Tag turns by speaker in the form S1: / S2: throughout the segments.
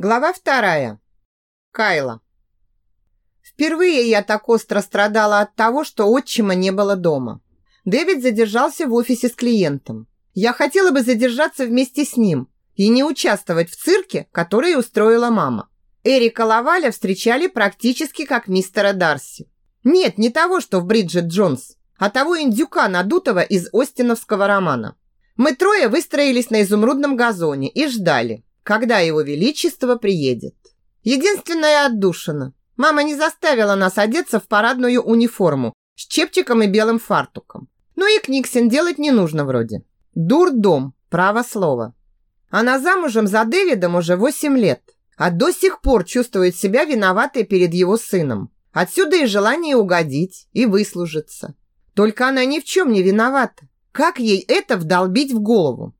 S1: Глава вторая. Кайла. Впервые я так остро страдала от того, что отчима не было дома. Дэвид задержался в офисе с клиентом. Я хотела бы задержаться вместе с ним и не участвовать в цирке, который устроила мама. Эрика Лаваля встречали практически как мистера Дарси. Нет, не того, что в Бриджит Джонс, а того индюка надутого из Остиновского романа. Мы трое выстроились на изумрудном газоне и ждали, когда его величество приедет. Единственная отдушина. Мама не заставила нас одеться в парадную униформу с чепчиком и белым фартуком. Ну и книгсен делать не нужно вроде. Дурдом, право слово. Она замужем за Дэвидом уже 8 лет, а до сих пор чувствует себя виноватой перед его сыном. Отсюда и желание угодить и выслужиться. Только она ни в чем не виновата. Как ей это вдолбить в голову?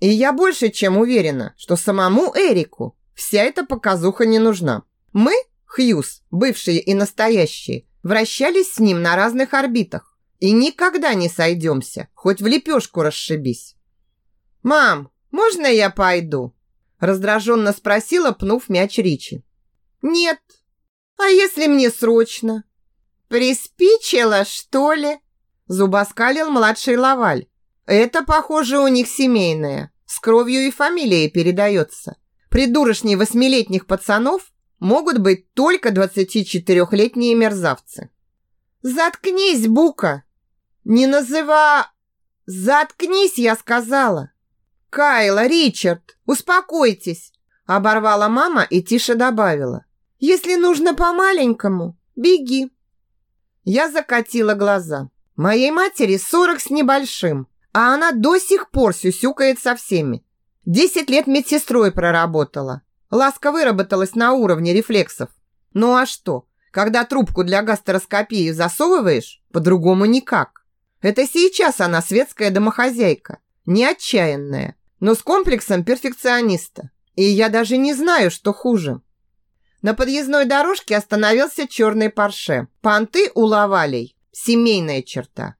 S1: И я больше чем уверена, что самому Эрику вся эта показуха не нужна. Мы, Хьюз, бывшие и настоящие, вращались с ним на разных орбитах и никогда не сойдемся, хоть в лепешку расшибись. «Мам, можно я пойду?» раздраженно спросила, пнув мяч Ричи. «Нет. А если мне срочно?» «Приспичило, что ли?» зубоскалил младший Лаваль. Это, похоже, у них семейное. С кровью и фамилией передается. Придурочней восьмилетних пацанов могут быть только 24-летние мерзавцы. Заткнись, Бука! Не называ... Заткнись, я сказала. Кайла, Ричард, успокойтесь. Оборвала мама и тише добавила. Если нужно по-маленькому, беги. Я закатила глаза. Моей матери сорок с небольшим а она до сих пор сюсюкает со всеми. Десять лет медсестрой проработала. Ласка выработалась на уровне рефлексов. Ну а что? Когда трубку для гастроскопии засовываешь, по-другому никак. Это сейчас она светская домохозяйка, не отчаянная, но с комплексом перфекциониста. И я даже не знаю, что хуже. На подъездной дорожке остановился черный парше. Понты у Лавалей – семейная черта.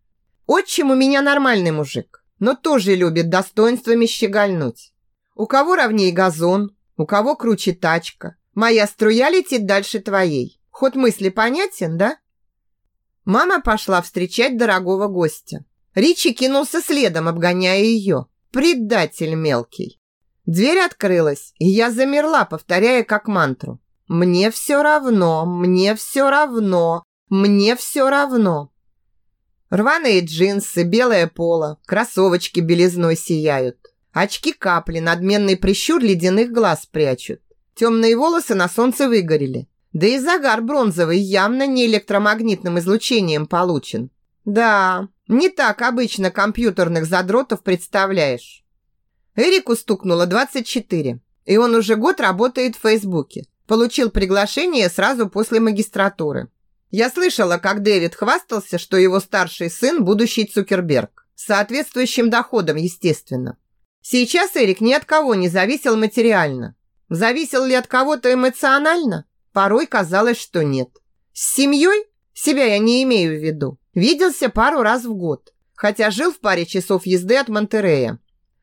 S1: Отчим у меня нормальный мужик, но тоже любит достоинствами щегольнуть. У кого ровнее газон, у кого круче тачка. Моя струя летит дальше твоей. Ход мысли понятен, да? Мама пошла встречать дорогого гостя. Ричи кинулся следом, обгоняя ее. Предатель мелкий. Дверь открылась, и я замерла, повторяя как мантру. «Мне все равно, мне все равно, мне все равно». Рваные джинсы, белое поло, кроссовочки белизной сияют. Очки капли, надменный прищур ледяных глаз прячут. Темные волосы на солнце выгорели. Да и загар бронзовый явно не электромагнитным излучением получен. Да, не так обычно компьютерных задротов представляешь. Эрику стукнуло 24, и он уже год работает в Фейсбуке. Получил приглашение сразу после магистратуры. Я слышала, как Дэвид хвастался, что его старший сын – будущий Цукерберг. С соответствующим доходом, естественно. Сейчас Эрик ни от кого не зависел материально. Зависел ли от кого-то эмоционально? Порой казалось, что нет. С семьей? Себя я не имею в виду. Виделся пару раз в год, хотя жил в паре часов езды от Монтерея.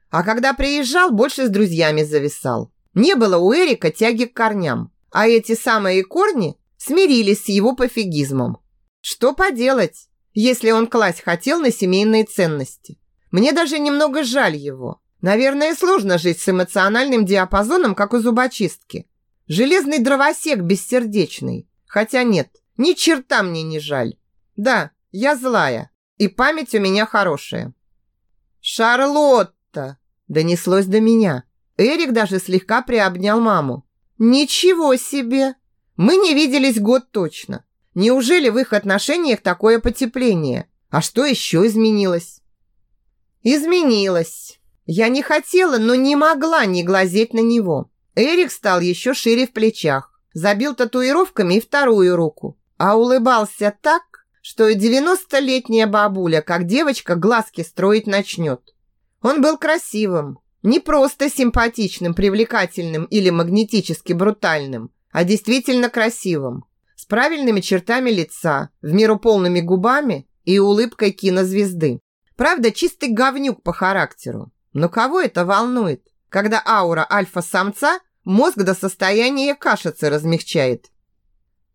S1: А когда приезжал, больше с друзьями зависал. Не было у Эрика тяги к корням. А эти самые корни смирились с его пофигизмом. Что поделать, если он класть хотел на семейные ценности? Мне даже немного жаль его. Наверное, сложно жить с эмоциональным диапазоном, как у зубочистки. Железный дровосек бессердечный. Хотя нет, ни черта мне не жаль. Да, я злая, и память у меня хорошая. «Шарлотта!» – донеслось до меня. Эрик даже слегка приобнял маму. «Ничего себе!» Мы не виделись год точно. Неужели в их отношениях такое потепление? А что еще изменилось? Изменилось. Я не хотела, но не могла не глазеть на него. Эрик стал еще шире в плечах, забил татуировками и вторую руку, а улыбался так, что и девяностолетняя бабуля, как девочка, глазки строить начнет. Он был красивым, не просто симпатичным, привлекательным или магнетически брутальным, а действительно красивым, с правильными чертами лица, в меру полными губами и улыбкой кинозвезды. Правда, чистый говнюк по характеру. Но кого это волнует, когда аура альфа-самца мозг до состояния кашицы размягчает.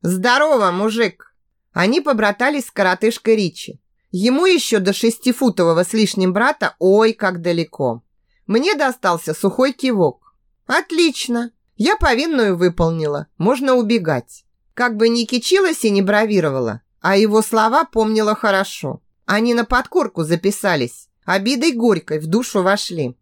S1: «Здорово, мужик!» Они побратались с коротышкой Ричи. Ему еще до шестифутового с лишним брата ой, как далеко. Мне достался сухой кивок. «Отлично! Я повинную выполнила. Можно убегать». Как бы ни кичилась и не бравировала, а его слова помнила хорошо. Они на подкорку записались, обидой горькой в душу вошли.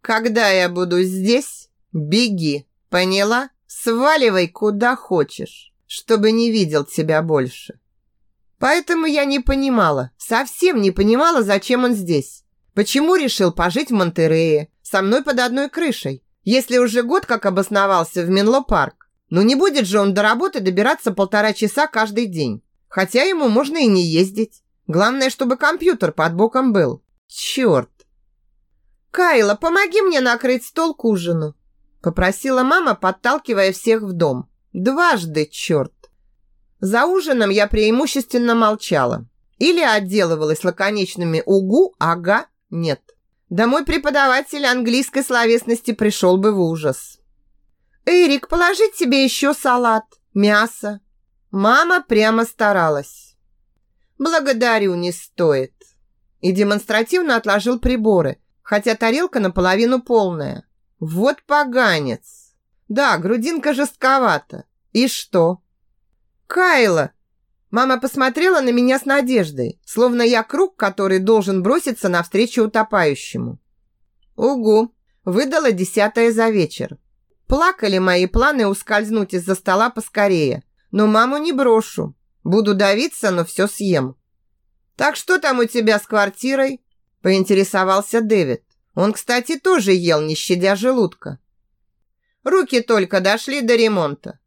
S1: «Когда я буду здесь, беги, поняла? Сваливай куда хочешь, чтобы не видел тебя больше». Поэтому я не понимала, совсем не понимала, зачем он здесь. Почему решил пожить в Монтерее, со мной под одной крышей, если уже год как обосновался в Менло-парк. Ну не будет же он до работы добираться полтора часа каждый день. Хотя ему можно и не ездить. Главное, чтобы компьютер под боком был. Черт. «Кайла, помоги мне накрыть стол к ужину», попросила мама, подталкивая всех в дом. Дважды, черт. За ужином я преимущественно молчала. Или отделывалась лаконичными «угу», «ага», «нет». Да мой преподаватель английской словесности пришел бы в ужас. «Эрик, положить тебе еще салат, мясо». Мама прямо старалась. «Благодарю, не стоит». И демонстративно отложил приборы, хотя тарелка наполовину полная. Вот поганец. Да, грудинка жестковата. И что? Кайла! Мама посмотрела на меня с надеждой, словно я круг, который должен броситься навстречу утопающему. Угу, выдала десятое за вечер. Плакали мои планы ускользнуть из-за стола поскорее. Но маму не брошу. Буду давиться, но все съем. «Так что там у тебя с квартирой?» Поинтересовался Дэвид. Он, кстати, тоже ел, не щадя желудка. Руки только дошли до ремонта.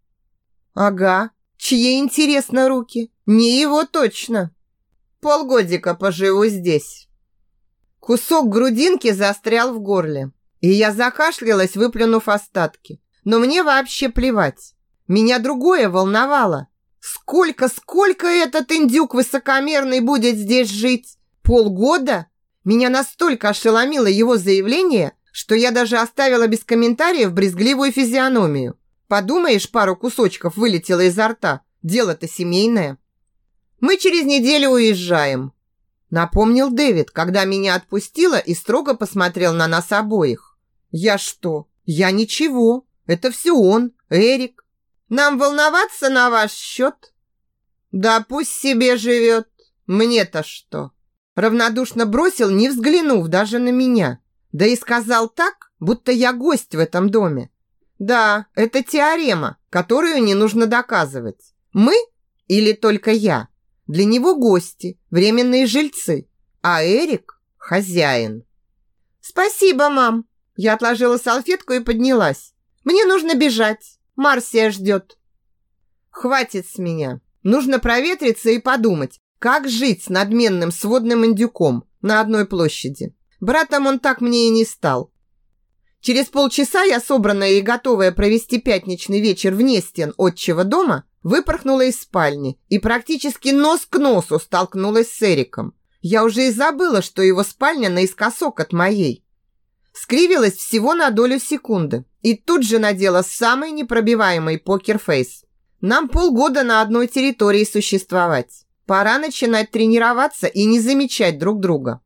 S1: Ага, чьи, интересно, руки? Не его точно. Полгодика поживу здесь. Кусок грудинки застрял в горле. И я закашлялась, выплюнув остатки. Но мне вообще плевать. Меня другое волновало. Сколько, сколько этот индюк высокомерный будет здесь жить? Полгода? Меня настолько ошеломило его заявление, что я даже оставила без комментариев брезгливую физиономию. Подумаешь, пару кусочков вылетело изо рта. Дело-то семейное. Мы через неделю уезжаем. Напомнил Дэвид, когда меня отпустила и строго посмотрел на нас обоих. Я что? Я ничего. Это все он, Эрик. Нам волноваться на ваш счет? Да пусть себе живет. Мне-то что? Равнодушно бросил, не взглянув даже на меня. Да и сказал так, будто я гость в этом доме. Да, это теорема, которую не нужно доказывать. Мы или только я? Для него гости, временные жильцы, а Эрик – хозяин. Спасибо, мам. Я отложила салфетку и поднялась. Мне нужно бежать. Марсия ждет. Хватит с меня. Нужно проветриться и подумать, как жить с надменным сводным индюком на одной площади. Братом он так мне и не стал. Через полчаса я, собранная и готовая провести пятничный вечер вне стен отчего дома, выпорхнула из спальни и практически нос к носу столкнулась с Эриком. Я уже и забыла, что его спальня наискосок от моей скривилась всего на долю секунды и тут же надела самый непробиваемый покерфейс. Нам полгода на одной территории существовать. Пора начинать тренироваться и не замечать друг друга.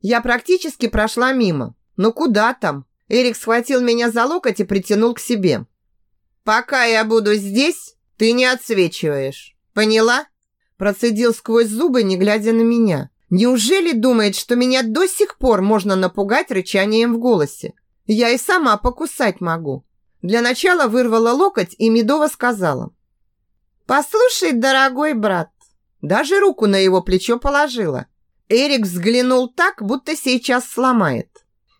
S1: Я практически прошла мимо. Но куда там? Эрик схватил меня за локоть и притянул к себе. «Пока я буду здесь, ты не отсвечиваешь. Поняла?» Процедил сквозь зубы, не глядя на меня. Неужели думает, что меня до сих пор можно напугать рычанием в голосе? Я и сама покусать могу. Для начала вырвала локоть и медово сказала. «Послушай, дорогой брат». Даже руку на его плечо положила. Эрик взглянул так, будто сейчас сломает.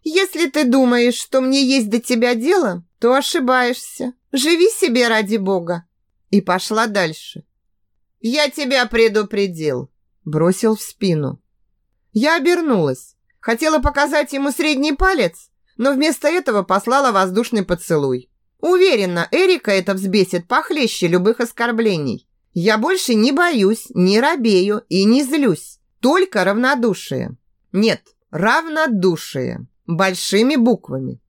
S1: «Если ты думаешь, что мне есть до тебя дело, то ошибаешься. Живи себе ради бога». И пошла дальше. «Я тебя предупредил бросил в спину. Я обернулась. Хотела показать ему средний палец, но вместо этого послала воздушный поцелуй. Уверена, Эрика это взбесит похлеще любых оскорблений. Я больше не боюсь, не робею и не злюсь. Только равнодушие. Нет, равнодушие. Большими буквами.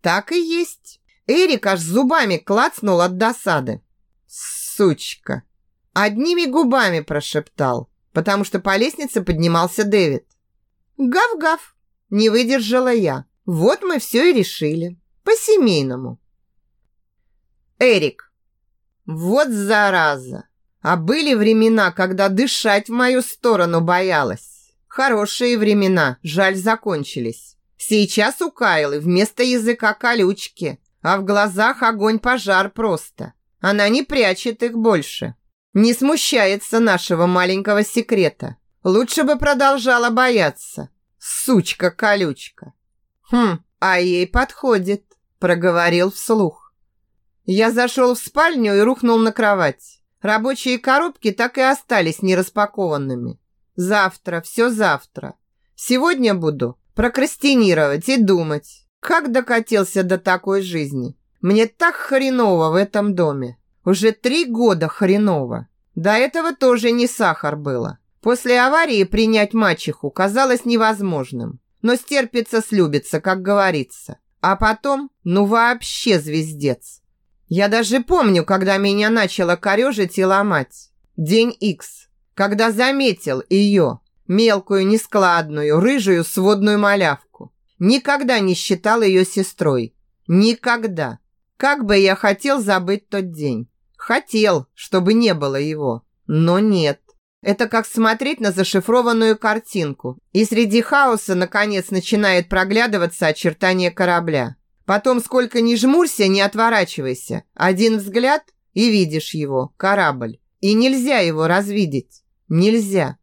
S1: Так и есть. Эрик аж зубами клацнул от досады. Сучка. Одними губами прошептал, потому что по лестнице поднимался Дэвид. Гав-гав. Не выдержала я. Вот мы все и решили. По-семейному. Эрик. Вот зараза. А были времена, когда дышать в мою сторону боялась. Хорошие времена, жаль, закончились. Сейчас у Кайлы вместо языка колючки, а в глазах огонь-пожар просто. Она не прячет их больше. Не смущается нашего маленького секрета. Лучше бы продолжала бояться. Сучка-колючка. Хм, а ей подходит, проговорил вслух. Я зашел в спальню и рухнул на кровать. Рабочие коробки так и остались нераспакованными. Завтра, все завтра. Сегодня буду прокрастинировать и думать, как докатился до такой жизни. Мне так хреново в этом доме. Уже три года хреново. До этого тоже не сахар было. После аварии принять мачеху казалось невозможным. Но стерпится, слюбится, как говорится. А потом, ну вообще звездец. Я даже помню, когда меня начало корежить и ломать. День Икс. Когда заметил ее, мелкую, нескладную, рыжую сводную малявку. Никогда не считал ее сестрой. Никогда. Как бы я хотел забыть тот день. Хотел, чтобы не было его. Но нет. Это как смотреть на зашифрованную картинку, и среди хаоса наконец начинает проглядываться очертание корабля. Потом сколько ни жмурься, не отворачивайся. Один взгляд и видишь его, корабль. И нельзя его развидеть. Нельзя.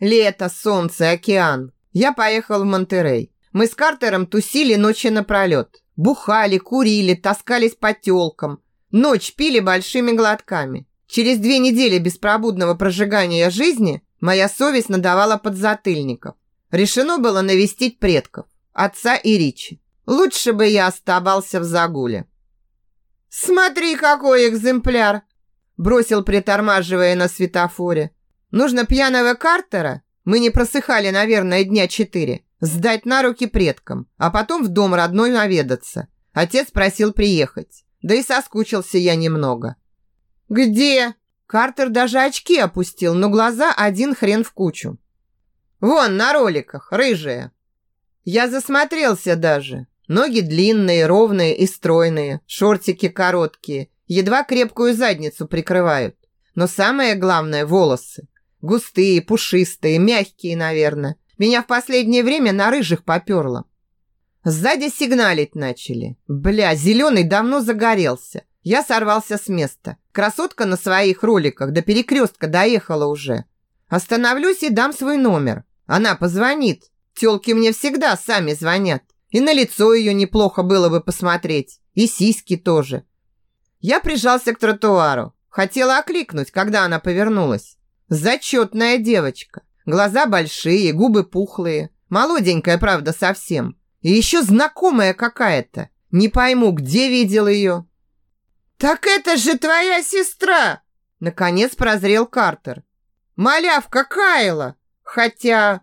S1: Лето, солнце, океан. Я поехал в Монтерей. Мы с Картером тусили ночи напролет. Бухали, курили, таскались по тёлкам. Ночь пили большими глотками. Через две недели беспробудного прожигания жизни моя совесть надавала подзатыльников. Решено было навестить предков, отца и Ричи. Лучше бы я оставался в загуле. «Смотри, какой экземпляр!» Бросил, притормаживая на светофоре. «Нужно пьяного Картера, мы не просыхали, наверное, дня четыре, сдать на руки предкам, а потом в дом родной наведаться. Отец просил приехать, да и соскучился я немного. «Где?» Картер даже очки опустил, но глаза один хрен в кучу. «Вон, на роликах, рыжая». Я засмотрелся даже. Ноги длинные, ровные и стройные, шортики короткие, едва крепкую задницу прикрывают. Но самое главное – волосы. Густые, пушистые, мягкие, наверное. Меня в последнее время на рыжих поперло. Сзади сигналить начали. Бля, зеленый давно загорелся. Я сорвался с места. Красотка на своих роликах до перекрестка доехала уже. Остановлюсь и дам свой номер. Она позвонит. Тёлки мне всегда сами звонят. И на лицо ее неплохо было бы посмотреть. И сиськи тоже. Я прижался к тротуару. Хотела окликнуть, когда она повернулась. Зачетная девочка. Глаза большие, губы пухлые. Молоденькая, правда, совсем. И еще знакомая какая-то. Не пойму, где видел ее. «Так это же твоя сестра!» Наконец прозрел Картер. «Малявка Кайла! Хотя...»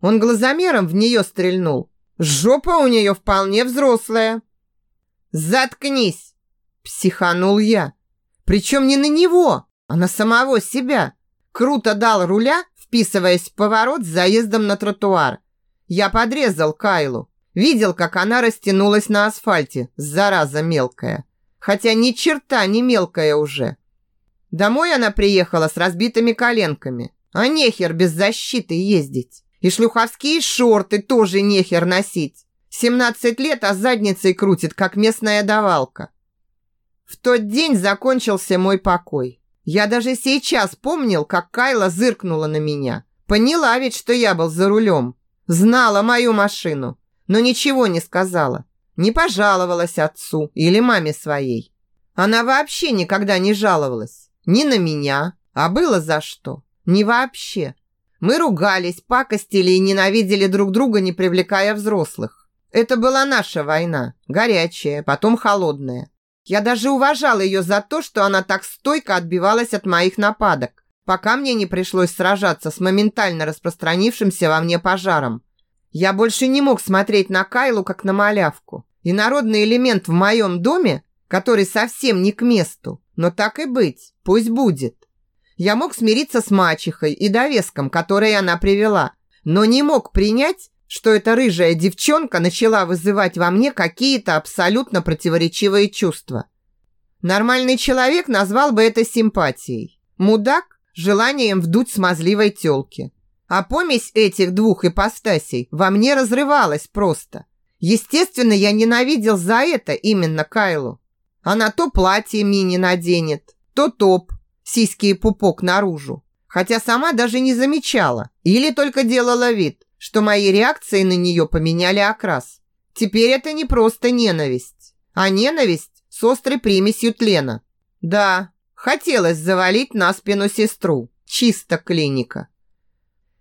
S1: Он глазомером в нее стрельнул. «Жопа у нее вполне взрослая!» «Заткнись!» Психанул я. Причем не на него, а на самого себя. Круто дал руля, вписываясь в поворот с заездом на тротуар. Я подрезал Кайлу. Видел, как она растянулась на асфальте, зараза мелкая хотя ни черта не мелкая уже. Домой она приехала с разбитыми коленками, а нехер без защиты ездить. И шлюховские шорты тоже нехер носить. 17 лет, а задницей крутит, как местная давалка. В тот день закончился мой покой. Я даже сейчас помнил, как Кайла зыркнула на меня. Поняла ведь, что я был за рулем. Знала мою машину, но ничего не сказала. Не пожаловалась отцу или маме своей. Она вообще никогда не жаловалась. Ни на меня, а было за что. Не вообще. Мы ругались, пакостили и ненавидели друг друга, не привлекая взрослых. Это была наша война. Горячая, потом холодная. Я даже уважал ее за то, что она так стойко отбивалась от моих нападок, пока мне не пришлось сражаться с моментально распространившимся во мне пожаром. Я больше не мог смотреть на Кайлу, как на малявку. Инородный элемент в моем доме, который совсем не к месту, но так и быть, пусть будет. Я мог смириться с мачехой и довеском, который она привела, но не мог принять, что эта рыжая девчонка начала вызывать во мне какие-то абсолютно противоречивые чувства. Нормальный человек назвал бы это симпатией. Мудак – желанием вдуть смазливой тёлки. А помесь этих двух ипостасей во мне разрывалась просто. Естественно, я ненавидел за это именно Кайлу. Она то платье мини наденет, то топ, сиськи и пупок наружу. Хотя сама даже не замечала или только делала вид, что мои реакции на нее поменяли окрас. Теперь это не просто ненависть, а ненависть с острой примесью тлена. Да, хотелось завалить на спину сестру. Чисто клиника.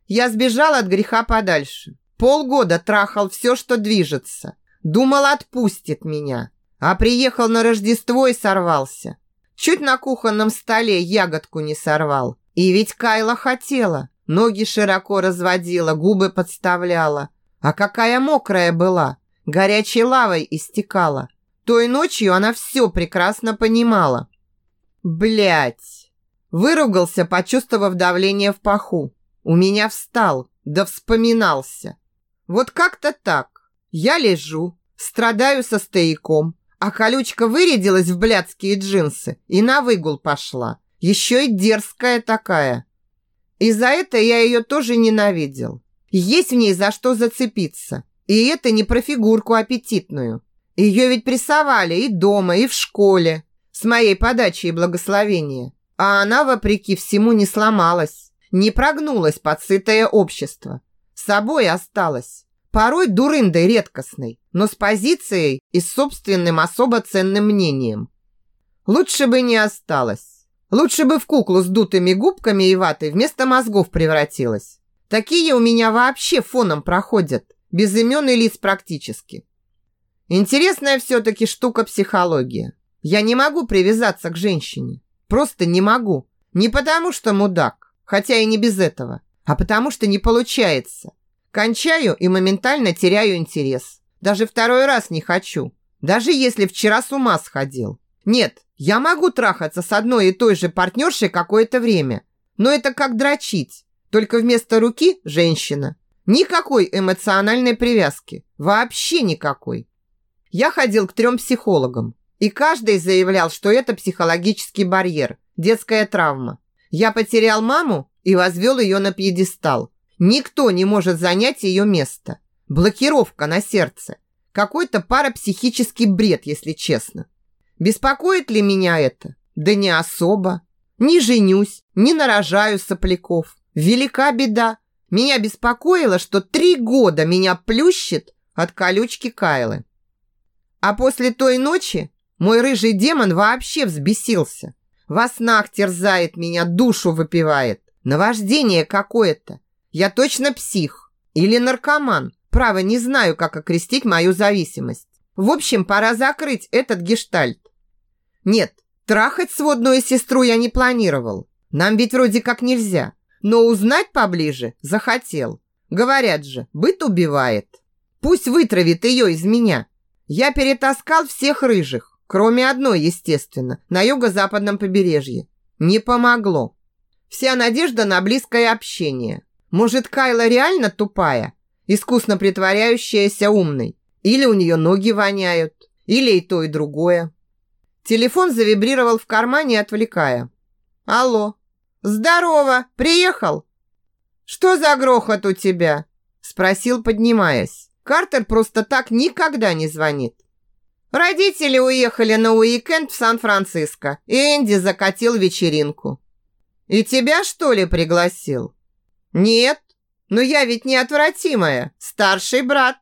S1: Я сбежал от греха подальше. Полгода трахал все, что движется. Думал, отпустит меня. А приехал на Рождество и сорвался. Чуть на кухонном столе ягодку не сорвал. И ведь Кайла хотела. Ноги широко разводила, губы подставляла. А какая мокрая была. Горячей лавой истекала. Той ночью она все прекрасно понимала. Блять! Выругался, почувствовав давление в паху. У меня встал, да вспоминался. Вот как-то так. Я лежу, страдаю со стояком, а колючка вырядилась в блядские джинсы и на выгул пошла. Еще и дерзкая такая. И за это я ее тоже ненавидел. Есть в ней за что зацепиться. И это не про фигурку аппетитную. Ее ведь прессовали и дома, и в школе, с моей подачей и благословения. А она, вопреки всему, не сломалась, не прогнулась под сытое общество. С собой осталась. Порой дурындой редкостной, но с позицией и собственным особо ценным мнением. Лучше бы не осталось. Лучше бы в куклу с дутыми губками и ватой вместо мозгов превратилась. Такие у меня вообще фоном проходят, без имен и лиц практически. Интересная все-таки штука психология. Я не могу привязаться к женщине. Просто не могу. Не потому, что мудак, хотя и не без этого, а потому, что не получается. Кончаю и моментально теряю интерес. Даже второй раз не хочу. Даже если вчера с ума сходил. Нет, я могу трахаться с одной и той же партнершей какое-то время. Но это как дрочить. Только вместо руки – женщина. Никакой эмоциональной привязки. Вообще никакой. Я ходил к трем психологам, и каждый заявлял, что это психологический барьер, детская травма. Я потерял маму и возвел ее на пьедестал. Никто не может занять ее место. Блокировка на сердце. Какой-то парапсихический бред, если честно. Беспокоит ли меня это? Да не особо. Не женюсь, не нарожаю сопляков. Велика беда. Меня беспокоило, что три года меня плющит от колючки Кайлы. А после той ночи мой рыжий демон вообще взбесился. Во снах терзает меня, душу выпивает. Наваждение какое-то. Я точно псих. Или наркоман. Право, не знаю, как окрестить мою зависимость. В общем, пора закрыть этот гештальт. Нет, трахать сводную сестру я не планировал. Нам ведь вроде как нельзя. Но узнать поближе захотел. Говорят же, быт убивает. Пусть вытравит ее из меня. Я перетаскал всех рыжих, кроме одной, естественно, на юго-западном побережье. Не помогло. Вся надежда на близкое общение. Может, Кайла реально тупая, искусно притворяющаяся умной? Или у нее ноги воняют? Или и то, и другое? Телефон завибрировал в кармане, отвлекая. «Алло! Здорово! Приехал?» «Что за грохот у тебя?» Спросил, поднимаясь. Картер просто так никогда не звонит. Родители уехали на уикенд в Сан-Франциско, и Энди закатил вечеринку. И тебя, что ли, пригласил? Нет, но я ведь неотвратимая, старший брат.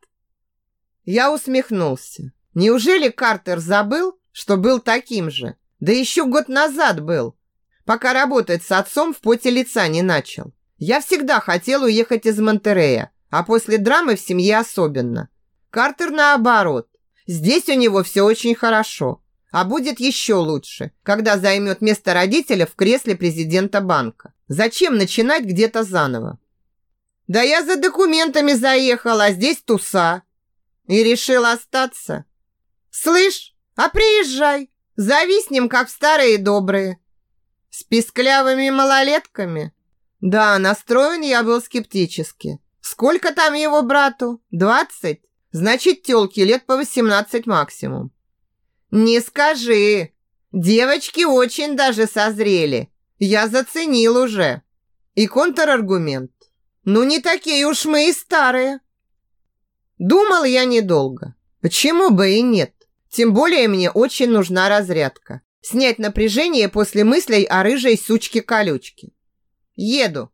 S1: Я усмехнулся. Неужели Картер забыл, что был таким же? Да еще год назад был, пока работать с отцом в поте лица не начал. Я всегда хотел уехать из Монтерея, а после драмы в семье особенно. Картер наоборот. Здесь у него все очень хорошо. А будет еще лучше, когда займет место родителя в кресле президента банка. Зачем начинать где-то заново? Да я за документами заехала, а здесь туса. И решил остаться. Слышь, а приезжай, зависнем, как старые добрые. С писклявыми малолетками? Да, настроен я был скептически. Сколько там его брату? Двадцать? Значит, тёлки лет по восемнадцать максимум. Не скажи. Девочки очень даже созрели. Я заценил уже. И контраргумент. Ну, не такие уж мы и старые. Думал я недолго. Почему бы и нет? Тем более мне очень нужна разрядка. Снять напряжение после мыслей о рыжей сучке-колючке. Еду.